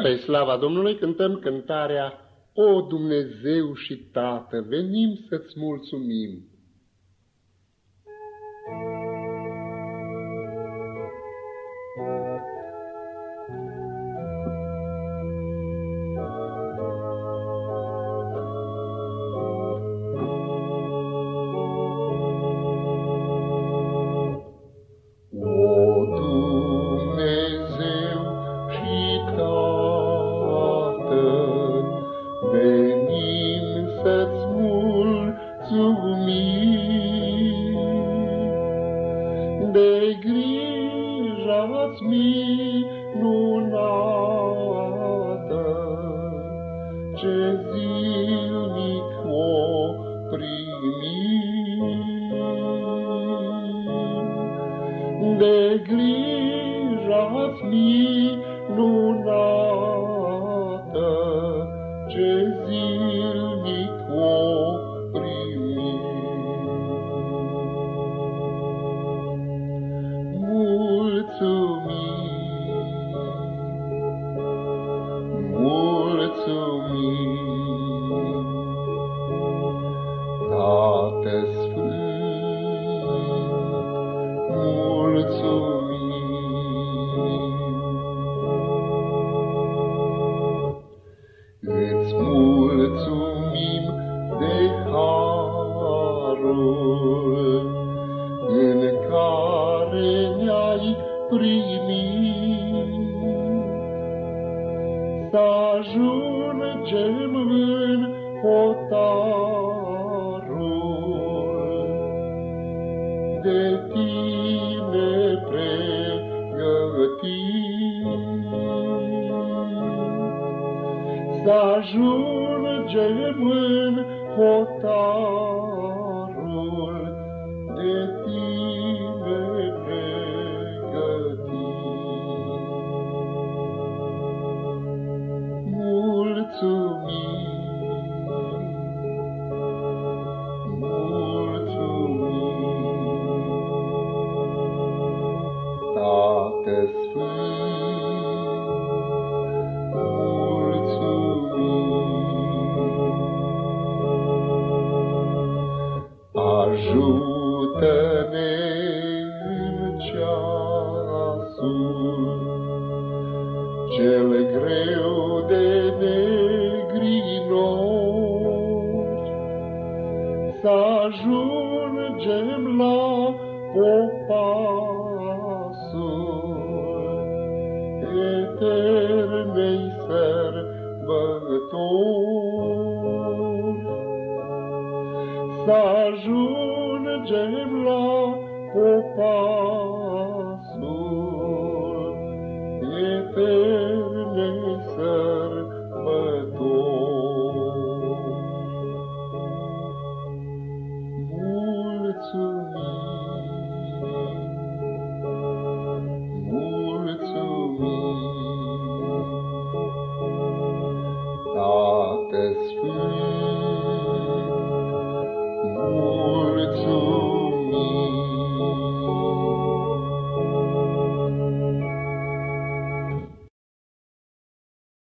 Spre slava Domnului cântăm cântarea O Dumnezeu și Tată, venim să-ți mulțumim. Minunată, ce zilnic o primim. De grija-ți minunată, mulțumim. Îți mulțumim de harul în care ne-ai primit. Să ajungem în hotarul de tine pregătit. Să ajungem în hotarul Ajută-ne în ceasul cel greu de negrinori, să ajungem la popasul eternei sărbători. ajungem la popasul eternei sărbători. Mulțumim, mulțumim, Tată Sfânt,